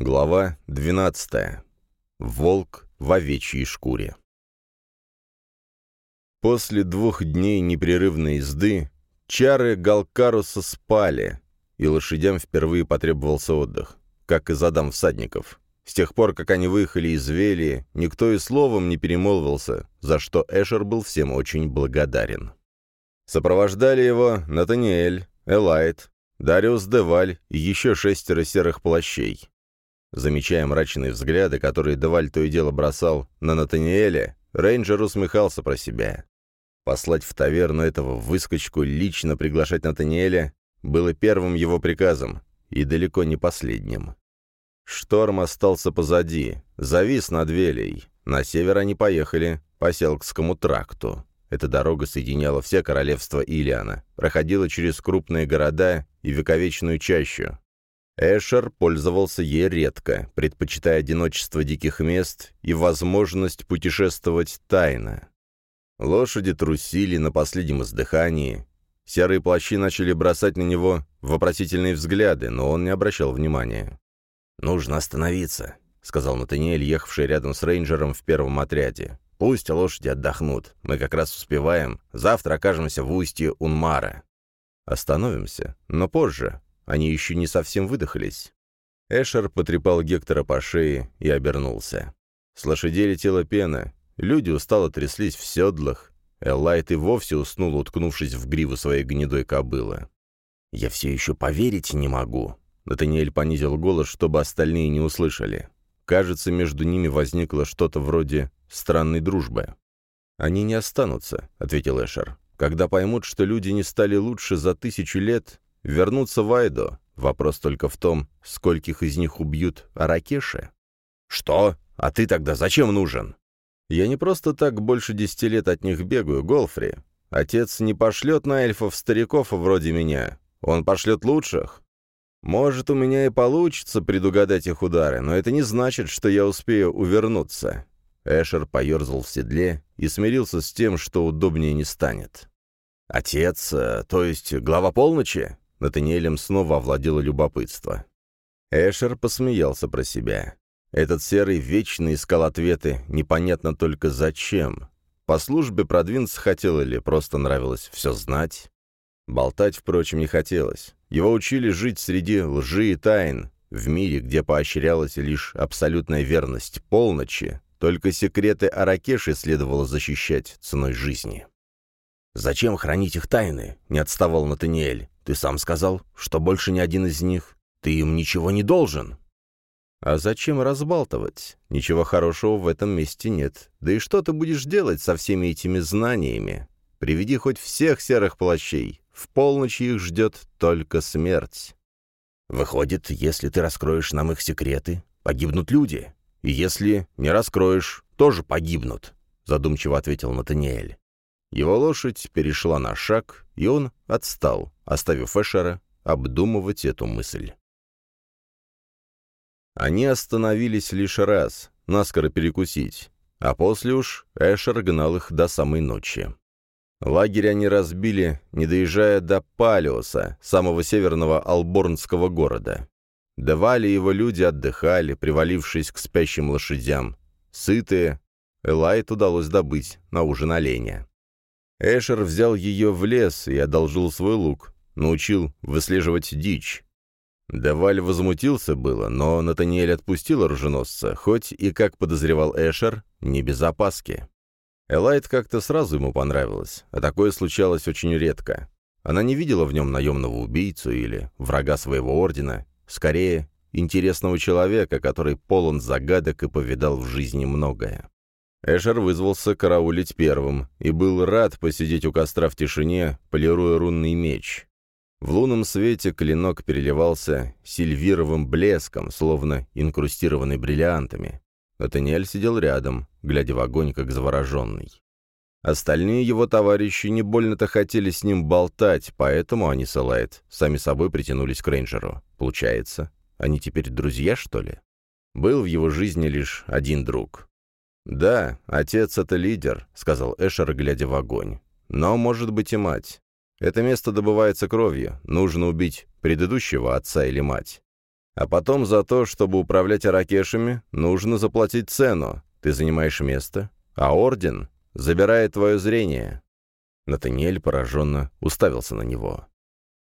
Глава 12. Волк в овечьей шкуре. После двух дней непрерывной езды чары Галкаруса спали, и лошадям впервые потребовался отдых, как и задам всадников. С тех пор, как они выехали из Вели, никто и словом не перемолвился, за что Эшер был всем очень благодарен. Сопровождали его Натаниэль, Элайт, Дариус Деваль и еще шестеро серых плащей. Замечая мрачные взгляды, которые Деваль то и дело бросал на Натаниэля, рейнджер усмехался про себя. Послать в таверну этого выскочку, лично приглашать Натаниэля, было первым его приказом, и далеко не последним. Шторм остался позади, завис над Велей. На север они поехали по Селкскому тракту. Эта дорога соединяла все королевства Илиана, проходила через крупные города и вековечную чащу. Эшер пользовался ей редко, предпочитая одиночество диких мест и возможность путешествовать тайно. Лошади трусили на последнем издыхании. Серые плащи начали бросать на него вопросительные взгляды, но он не обращал внимания. «Нужно остановиться», — сказал Натаниэль, ехавший рядом с рейнджером в первом отряде. «Пусть лошади отдохнут. Мы как раз успеваем. Завтра окажемся в устье Унмара». «Остановимся, но позже», они еще не совсем выдохлись. Эшер потрепал Гектора по шее и обернулся. С лошадей летела пена, люди устало тряслись в седлах. Элайт и вовсе уснул, уткнувшись в гриву своей гнедой кобылы. «Я все еще поверить не могу», — Натаниэль понизил голос, чтобы остальные не услышали. Кажется, между ними возникло что-то вроде странной дружбы. «Они не останутся», — ответил Эшер. «Когда поймут, что люди не стали лучше за тысячу лет, Вернуться в Айдо. Вопрос только в том, скольких из них убьют Аракеши. «Что? А ты тогда зачем нужен?» «Я не просто так больше десяти лет от них бегаю, Голфри. Отец не пошлет на эльфов-стариков вроде меня. Он пошлет лучших. Может, у меня и получится предугадать их удары, но это не значит, что я успею увернуться». Эшер поерзал в седле и смирился с тем, что удобнее не станет. «Отец, э, то есть глава полночи? Натаниэлем снова овладело любопытство. Эшер посмеялся про себя. Этот серый вечно искал ответы, непонятно только зачем. По службе продвинуться хотел или просто нравилось все знать? Болтать, впрочем, не хотелось. Его учили жить среди лжи и тайн, в мире, где поощрялась лишь абсолютная верность полночи, только секреты Аракеши следовало защищать ценой жизни. «Зачем хранить их тайны?» — не отставал Натаниэль. Ты сам сказал, что больше ни один из них. Ты им ничего не должен». «А зачем разбалтывать? Ничего хорошего в этом месте нет. Да и что ты будешь делать со всеми этими знаниями? Приведи хоть всех серых плащей. В полночь их ждет только смерть». «Выходит, если ты раскроешь нам их секреты, погибнут люди. И если не раскроешь, тоже погибнут», — задумчиво ответил Натаниэль. Его лошадь перешла на шаг, и он отстал, оставив Эшера обдумывать эту мысль. Они остановились лишь раз, наскоро перекусить, а после уж Эшер гнал их до самой ночи. Лагерь они разбили, не доезжая до Палиоса, самого северного алборнского города. Давали его люди отдыхали, привалившись к спящим лошадям. Сытые, Элайт удалось добыть на ужин оленя. Эшер взял ее в лес и одолжил свой лук, научил выслеживать дичь. Даваль возмутился было, но Натаниэль отпустил оруженосца, хоть и, как подозревал Эшер, не без опаски. Элайт как-то сразу ему понравилась, а такое случалось очень редко. Она не видела в нем наемного убийцу или врага своего ордена, скорее, интересного человека, который полон загадок и повидал в жизни многое. Эшер вызвался караулить первым и был рад посидеть у костра в тишине, полируя рунный меч. В лунном свете клинок переливался сильвировым блеском, словно инкрустированный бриллиантами. Натаниэль сидел рядом, глядя в огонь, как завороженный. Остальные его товарищи не больно-то хотели с ним болтать, поэтому они с сами собой притянулись к рейнджеру. Получается, они теперь друзья, что ли? Был в его жизни лишь один друг. «Да, отец — это лидер», — сказал Эшер, глядя в огонь. «Но, может быть, и мать. Это место добывается кровью. Нужно убить предыдущего отца или мать. А потом за то, чтобы управлять аракешами, нужно заплатить цену. Ты занимаешь место, а орден забирает твое зрение». Натаниэль пораженно уставился на него.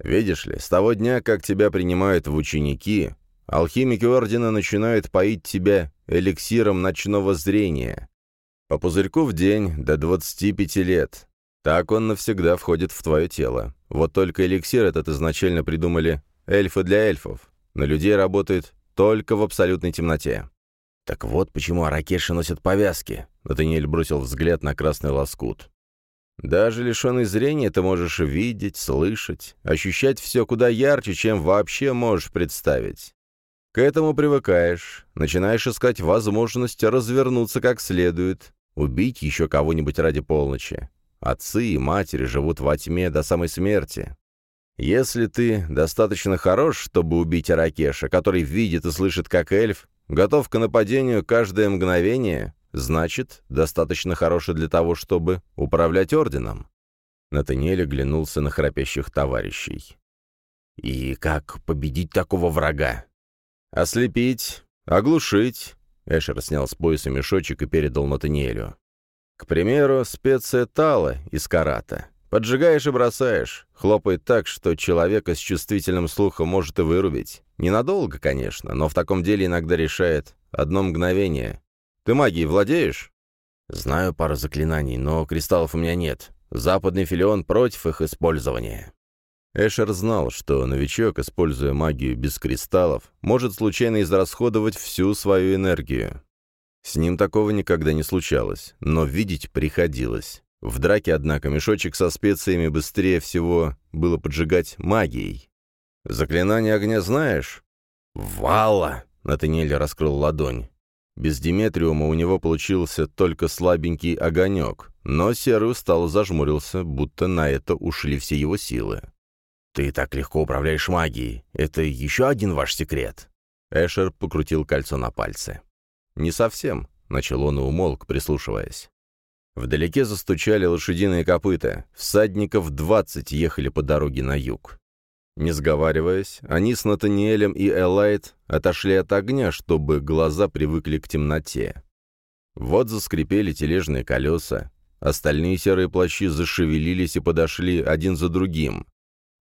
«Видишь ли, с того дня, как тебя принимают в ученики, алхимики Ордена начинают поить тебя эликсиром ночного зрения. По пузырьку в день до 25 лет. Так он навсегда входит в твое тело. Вот только эликсир этот изначально придумали эльфы для эльфов. На людей работает только в абсолютной темноте. Так вот почему аракеши носят повязки. Натаниэль бросил взгляд на красный лоскут. Даже лишенный зрения ты можешь видеть, слышать, ощущать все куда ярче, чем вообще можешь представить. К этому привыкаешь, начинаешь искать возможность развернуться как следует, убить еще кого-нибудь ради полночи. Отцы и матери живут во тьме до самой смерти. Если ты достаточно хорош, чтобы убить Аракеша, который видит и слышит как эльф, готов к нападению каждое мгновение, Значит, достаточно хороший для того, чтобы управлять орденом. Натаниэль оглянулся на храпящих товарищей. «И как победить такого врага?» «Ослепить, оглушить». Эшер снял с пояса мешочек и передал Натаниэлю. «К примеру, специя тала из карата. Поджигаешь и бросаешь. Хлопает так, что человека с чувствительным слухом может и вырубить. Ненадолго, конечно, но в таком деле иногда решает одно мгновение. Ты магией владеешь?» «Знаю пару заклинаний, но кристаллов у меня нет. Западный филион против их использования». Эшер знал, что новичок, используя магию без кристаллов, может случайно израсходовать всю свою энергию. С ним такого никогда не случалось, но видеть приходилось. В драке, однако, мешочек со специями быстрее всего было поджигать магией. «Заклинание огня знаешь?» «Вала!» — Натаниэль раскрыл ладонь. Без Диметриума у него получился только слабенький огонек, но Серый устало зажмурился, будто на это ушли все его силы. «Ты так легко управляешь магией. Это еще один ваш секрет?» Эшер покрутил кольцо на пальце. «Не совсем», — начал он и умолк, прислушиваясь. Вдалеке застучали лошадиные копыта. Всадников двадцать ехали по дороге на юг. Не сговариваясь, они с Натаниэлем и Элайт отошли от огня, чтобы глаза привыкли к темноте. Вот заскрипели тележные колеса, остальные серые плащи зашевелились и подошли один за другим.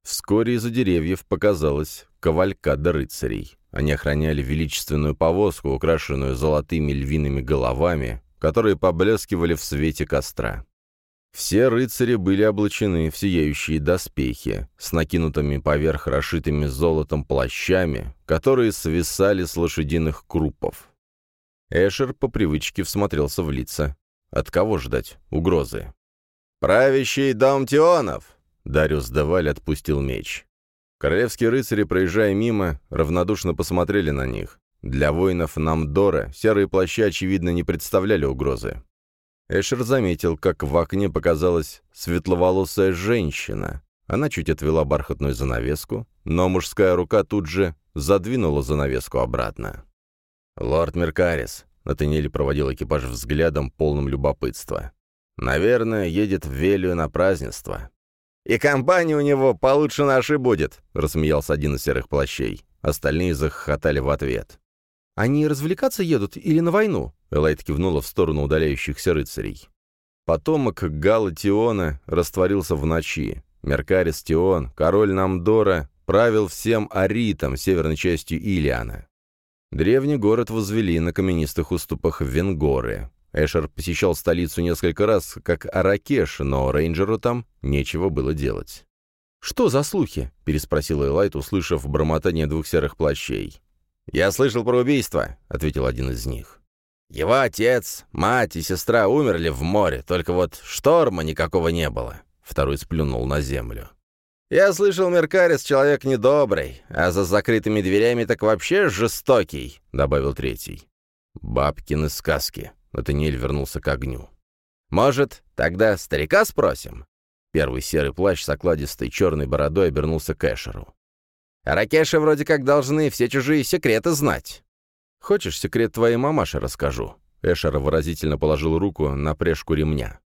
Вскоре из-за деревьев показалась кавалькада рыцарей. Они охраняли величественную повозку, украшенную золотыми львиными головами, которые поблескивали в свете костра. Все рыцари были облачены в сияющие доспехи, с накинутыми поверх расшитыми золотом плащами, которые свисали с лошадиных крупов. Эшер по привычке всмотрелся в лица. От кого ждать угрозы? «Правящий дом Тионов!» Дариус Даваль отпустил меч. Королевские рыцари, проезжая мимо, равнодушно посмотрели на них. Для воинов Намдора серые плащи, очевидно, не представляли угрозы. Эшер заметил, как в окне показалась светловолосая женщина. Она чуть отвела бархатную занавеску, но мужская рука тут же задвинула занавеску обратно. «Лорд Меркарис», — Натаниэль проводил экипаж взглядом, полным любопытства. «Наверное, едет в Велию на празднество». «И компания у него получше нашей будет», — рассмеялся один из серых плащей. Остальные захохотали в ответ. «Они развлекаться едут или на войну?» Элайт кивнула в сторону удаляющихся рыцарей. Потомок Гала Тиона растворился в ночи. Меркарис Тион, король Намдора, правил всем Аритом, северной частью Илиана. Древний город возвели на каменистых уступах Венгоры. Эшер посещал столицу несколько раз, как Аракеш, но рейнджеру там нечего было делать. «Что за слухи?» — переспросил Элайт, услышав бормотание двух серых плащей. «Я слышал про убийство», — ответил один из них. «Его отец, мать и сестра умерли в море, только вот шторма никакого не было», — второй сплюнул на землю. «Я слышал, Меркарис человек недобрый, а за закрытыми дверями так вообще жестокий», — добавил третий. «Бабкины сказки», — Натаниэль вернулся к огню. «Может, тогда старика спросим?» Первый серый плащ с окладистой черной бородой обернулся к Эшеру. Ракеши вроде как должны все чужие секреты знать. Хочешь, секрет твоей мамаши расскажу?» Эшер выразительно положил руку на пряжку ремня.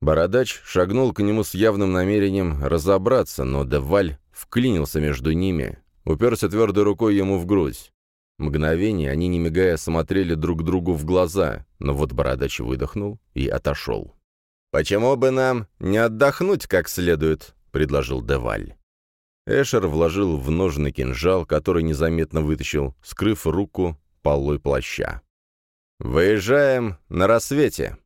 Бородач шагнул к нему с явным намерением разобраться, но Деваль вклинился между ними, уперся твердой рукой ему в грудь. Мгновение они, не мигая, смотрели друг другу в глаза, но вот бородач выдохнул и отошел. «Почему бы нам не отдохнуть как следует?» — предложил Деваль. Эшер вложил в ножны кинжал, который незаметно вытащил, скрыв руку полой плаща. «Выезжаем на рассвете»,